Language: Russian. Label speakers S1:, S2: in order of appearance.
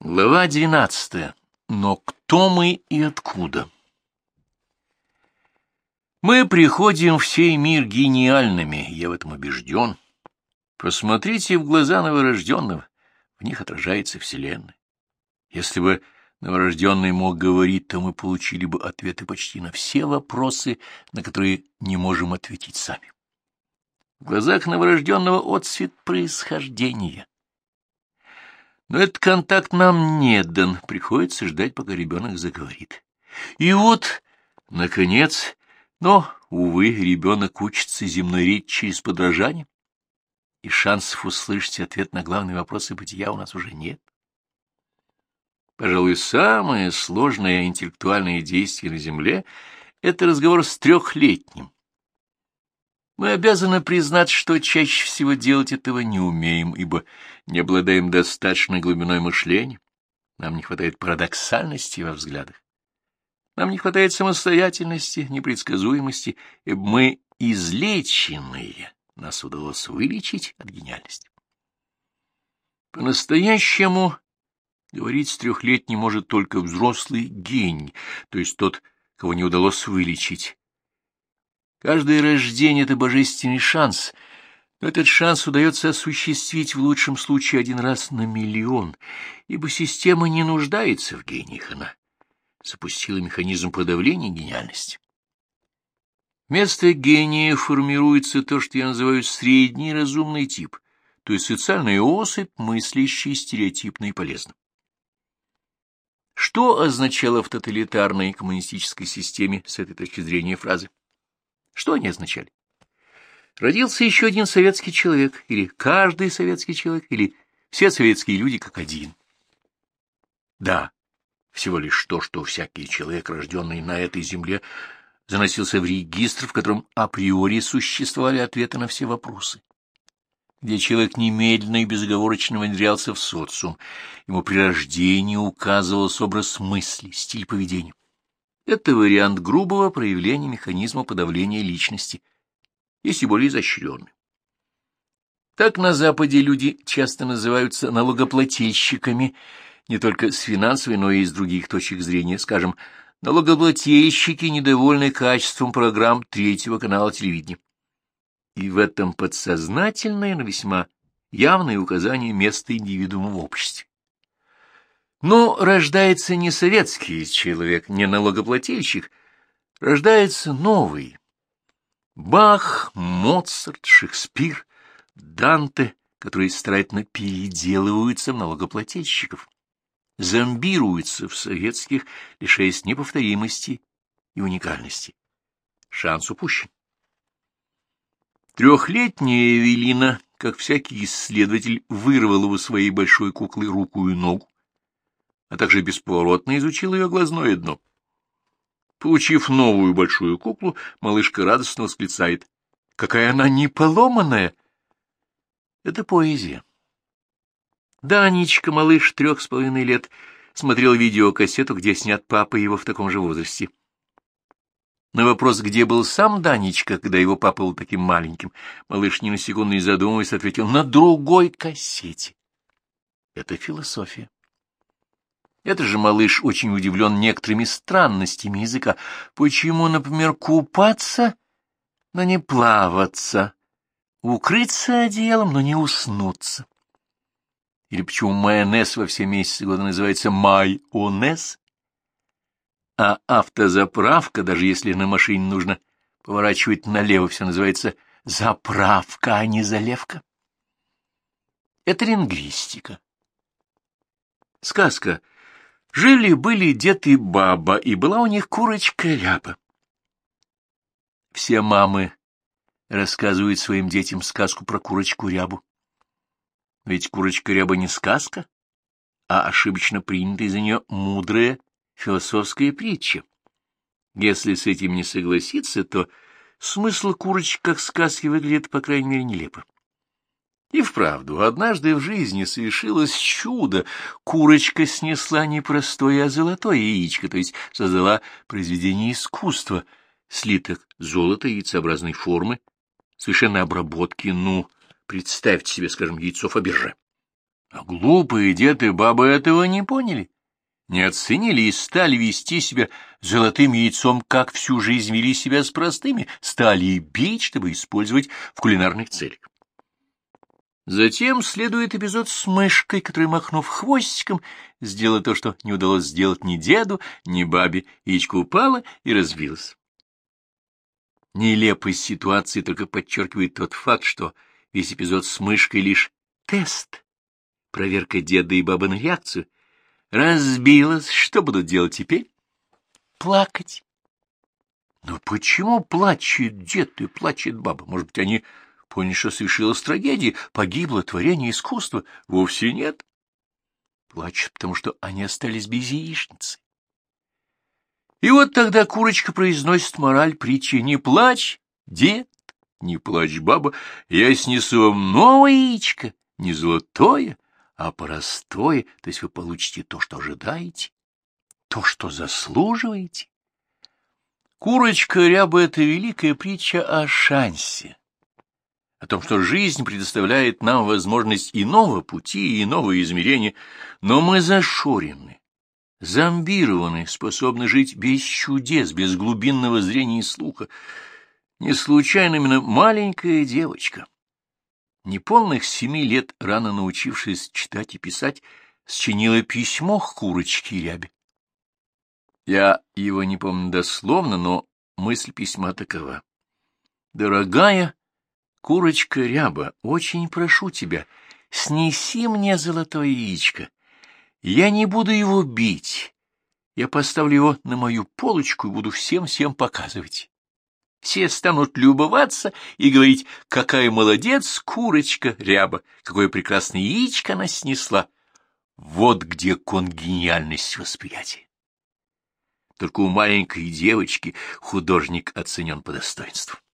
S1: Глава двенадцатая. Но кто мы и откуда? Мы приходим в сей мир гениальными, я в этом убежден. Посмотрите в глаза новорожденного, в них отражается Вселенная. Если бы новорожденный мог говорить, то мы получили бы ответы почти на все вопросы, на которые не можем ответить сами. В глазах новорожденного отцвет происхождения — но этот контакт нам не дан, приходится ждать, пока ребенок заговорит. И вот, наконец, но, увы, ребенок учится земной речи через подражание, и шансов услышать ответ на главные вопросы бытия у нас уже нет. Пожалуй, самое сложное интеллектуальное действие на Земле — это разговор с трехлетним, мы обязаны признать, что чаще всего делать этого не умеем, ибо не обладаем достаточной глубиной мышления. Нам не хватает парадоксальности во взглядах. Нам не хватает самостоятельности, непредсказуемости, ибо мы излеченные. Нас удалось вылечить от гениальности. По-настоящему говорить с трехлетним может только взрослый гений, то есть тот, кого не удалось вылечить Каждое рождение — это божественный шанс, но этот шанс удается осуществить в лучшем случае один раз на миллион, ибо система не нуждается в гениях, она запустила механизм подавления гениальности. Вместо гения формируется то, что я называю средний разумный тип, то есть социальная особь, мыслящая стереотипно и полезно. Что означало в тоталитарной коммунистической системе с этой точки зрения фразы? Что они означали? Родился еще один советский человек, или каждый советский человек, или все советские люди как один. Да, всего лишь то, что всякий человек, рожденный на этой земле, заносился в регистр, в котором априори существовали ответы на все вопросы, где человек немедленно и безоговорочно внедрялся в социум, ему при рождении указывался образ мысли, стиль поведения. Это вариант грубого проявления механизма подавления личности, если более изощренный. Так на Западе люди часто называются налогоплательщиками, не только с финансовой, но и с других точек зрения, скажем, налогоплательщики, недовольны качеством программ третьего канала телевидения. И в этом подсознательное, но весьма явное указание места индивидуума в обществе. Но рождается не советский человек, не налогоплательщик, рождается новый. Бах, Моцарт, Шекспир, Данте, которые старательно переделываются в налогоплательщиков, зомбируются в советских, лишаясь неповторимости и уникальности. Шанс упущен. Трехлетняя Эвелина, как всякий исследователь, вырвала у своей большой куклы руку и ногу, а также бесповоротно изучил ее глазное дно. Получив новую большую куклу, малышка радостно восклицает. «Какая она не поломанная!» Это поэзия. Данечка, малыш трех с половиной лет, смотрел видеокассету, где снят папа его в таком же возрасте. На вопрос, где был сам Данечка, когда его папа был таким маленьким, малыш ни на секунду не задумываясь ответил «на другой кассете». Это философия. Это же малыш очень удивлен некоторыми странностями языка. Почему, например, купаться, но не плаваться, укрыться одеялом, но не уснуться? Или почему майонез во все месяцы года называется майонез? А автозаправка, даже если на машине нужно поворачивать налево, все называется заправка, а не заливка. Это лингвистика. Сказка — Жили-были дед и баба, и была у них курочка-ряба. Все мамы рассказывают своим детям сказку про курочку-рябу. Ведь курочка-ряба не сказка, а ошибочно принятая за нее мудрая философская притча. Если с этим не согласиться, то смысл курочек как сказки выглядит, по крайней мере, нелепо. И вправду, однажды в жизни совершилось чудо. Курочка снесла не простое, а золотое яичко, то есть создала произведение искусства, слиток золота яйцеобразной формы, совершенно обработки, ну, представьте себе, скажем, яйцо Фаберже. А глупые дед и бабы этого не поняли, не оценили и стали вести себя золотым яйцом, как всю жизнь вели себя с простыми, стали бить, чтобы использовать в кулинарных целях. Затем следует эпизод с мышкой, которая, махнув хвостиком, сделала то, что не удалось сделать ни деду, ни бабе, яичко упала и разбилась. Нелепость ситуации только подчеркивает тот факт, что весь эпизод с мышкой лишь тест, проверка деда и бабы на реакцию. Разбилась, что будут делать теперь? Плакать. Но почему плачет дед и плачет баба? Может быть, они поняли, что совершилась трагедия, погибло творение искусства? Вовсе нет. Плачут, потому что они остались без яичницы. И вот тогда курочка произносит мораль притчи «Не плачь, дед, не плачь, баба, я снесу вам новое яичко, не золотое, а простое, то есть вы получите то, что ожидаете, то, что заслуживаете». Курочка ряба — это великая притча о шансе, о том, что жизнь предоставляет нам возможность иного пути и иного измерения, но мы зашорены, зомбированы, способны жить без чудес, без глубинного зрения и слуха. Не случайно именно маленькая девочка, неполных семи лет, рано научившись читать и писать, счинила письмо к курочке рябе. Я его не помню дословно, но мысль письма такова. «Дорогая курочка ряба, очень прошу тебя, снеси мне золотое яичко. Я не буду его бить. Я поставлю его на мою полочку и буду всем-всем показывать. Все станут любоваться и говорить, какая молодец курочка ряба, какое прекрасное яичко она снесла. Вот где конгениальность восприятия. Только у маленькой девочки художник оценен по достоинству.